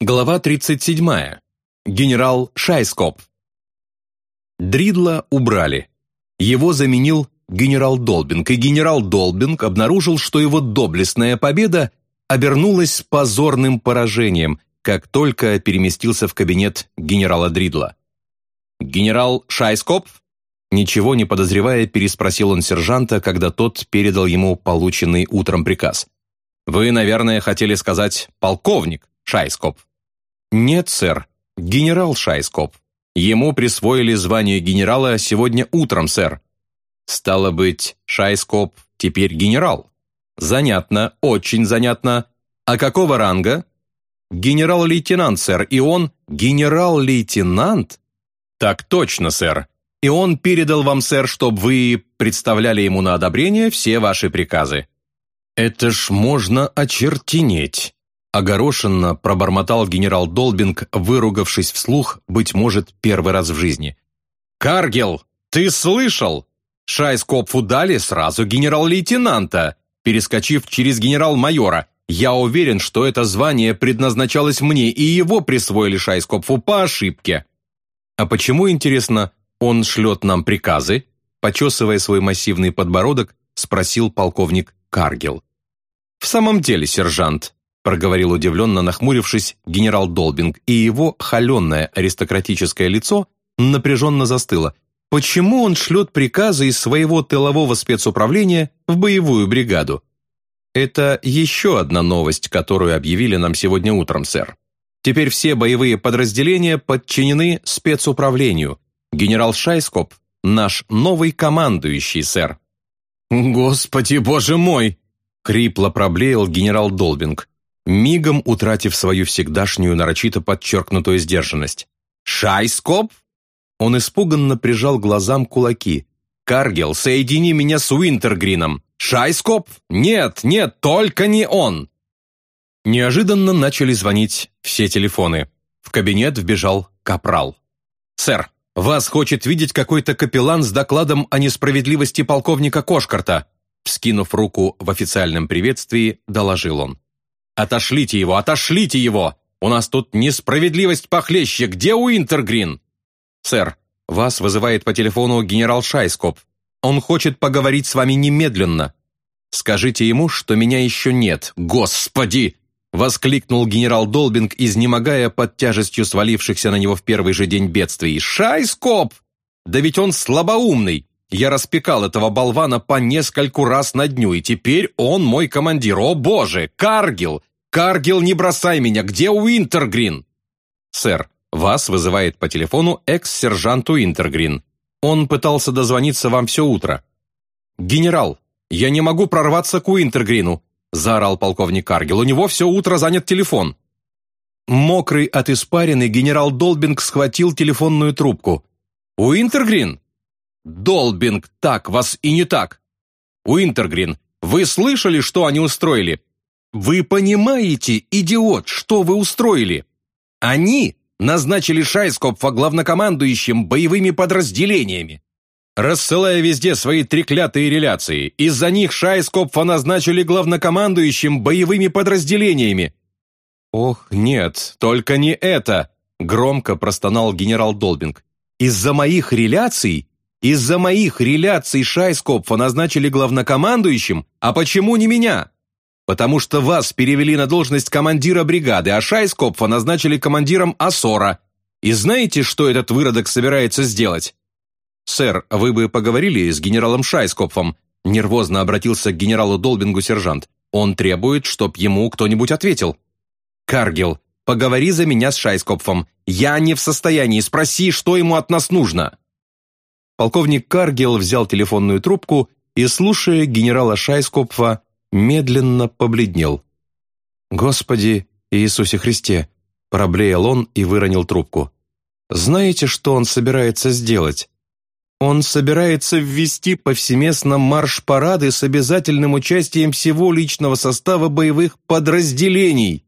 Глава 37. Генерал Шайскоп. Дридла убрали. Его заменил генерал Долбинг, и генерал Долбинг обнаружил, что его доблестная победа обернулась позорным поражением, как только переместился в кабинет генерала Дридла. «Генерал Шайскоп?» Ничего не подозревая, переспросил он сержанта, когда тот передал ему полученный утром приказ. «Вы, наверное, хотели сказать «полковник» Шайскоп?» «Нет, сэр, генерал Шайскоп. Ему присвоили звание генерала сегодня утром, сэр». «Стало быть, Шайскоп теперь генерал?» «Занятно, очень занятно. А какого ранга?» «Генерал-лейтенант, сэр, и он...» «Генерал-лейтенант?» «Так точно, сэр. И он передал вам, сэр, чтобы вы представляли ему на одобрение все ваши приказы». «Это ж можно очертенеть!» Огорошенно пробормотал генерал Долбинг, выругавшись вслух, быть может, первый раз в жизни. «Каргел, ты слышал? Шайскопфу дали сразу генерал-лейтенанта, перескочив через генерал-майора. Я уверен, что это звание предназначалось мне, и его присвоили Шайскопфу по ошибке». «А почему, интересно, он шлет нам приказы?» Почесывая свой массивный подбородок, спросил полковник Каргел. «В самом деле, сержант», проговорил удивленно нахмурившись генерал Долбинг, и его холеное аристократическое лицо напряженно застыло. Почему он шлет приказы из своего тылового спецуправления в боевую бригаду? Это еще одна новость, которую объявили нам сегодня утром, сэр. Теперь все боевые подразделения подчинены спецуправлению. Генерал Шайскоп – наш новый командующий, сэр. «Господи, боже мой!» – хрипло проблеял генерал Долбинг мигом утратив свою всегдашнюю нарочито подчеркнутую сдержанность. «Шайскоп?» Он испуганно прижал глазам кулаки. «Каргел, соедини меня с Уинтергрином! Шайскоп? Нет, нет, только не он!» Неожиданно начали звонить все телефоны. В кабинет вбежал капрал. «Сэр, вас хочет видеть какой-то капеллан с докладом о несправедливости полковника Кошкарта!» Вскинув руку в официальном приветствии, доложил он. «Отошлите его, отошлите его! У нас тут несправедливость похлеще! Где Уинтергрин?» «Сэр, вас вызывает по телефону генерал Шайскоп. Он хочет поговорить с вами немедленно. Скажите ему, что меня еще нет. Господи!» Воскликнул генерал Долбинг, изнемогая под тяжестью свалившихся на него в первый же день бедствий. «Шайскоп! Да ведь он слабоумный! Я распекал этого болвана по нескольку раз на дню, и теперь он мой командир. О боже! Каргил! «Каргил, не бросай меня! Где Уинтергрин?» «Сэр, вас вызывает по телефону экс-сержант Уинтергрин. Он пытался дозвониться вам все утро». «Генерал, я не могу прорваться к Уинтергрину», заорал полковник Каргил. «У него все утро занят телефон». Мокрый от испарины генерал Долбинг схватил телефонную трубку. «Уинтергрин?» «Долбинг, так вас и не так!» «Уинтергрин, вы слышали, что они устроили? Вы понимаете, идиот, что вы устроили? Они назначили Шайскопфа главнокомандующим боевыми подразделениями. Рассылая везде свои треклятые реляции, из-за них Шайскопфа назначили главнокомандующим боевыми подразделениями. «Ох, нет, только не это!» — громко простонал генерал Долбинг. «Из-за моих реляций? Из-за моих реляций Шайскопфа назначили главнокомандующим? А почему не меня?» Потому что вас перевели на должность командира бригады, а Шайскопфа назначили командиром Асора. И знаете, что этот выродок собирается сделать?» «Сэр, вы бы поговорили с генералом Шайскопфом?» Нервозно обратился к генералу Долбингу сержант. «Он требует, чтоб ему кто-нибудь ответил». «Каргел, поговори за меня с Шайскопфом. Я не в состоянии. Спроси, что ему от нас нужно». Полковник Каргел взял телефонную трубку и, слушая генерала Шайскопфа, медленно побледнел. «Господи Иисусе Христе!» – проблеял он и выронил трубку. «Знаете, что он собирается сделать? Он собирается ввести повсеместно марш-парады с обязательным участием всего личного состава боевых подразделений!»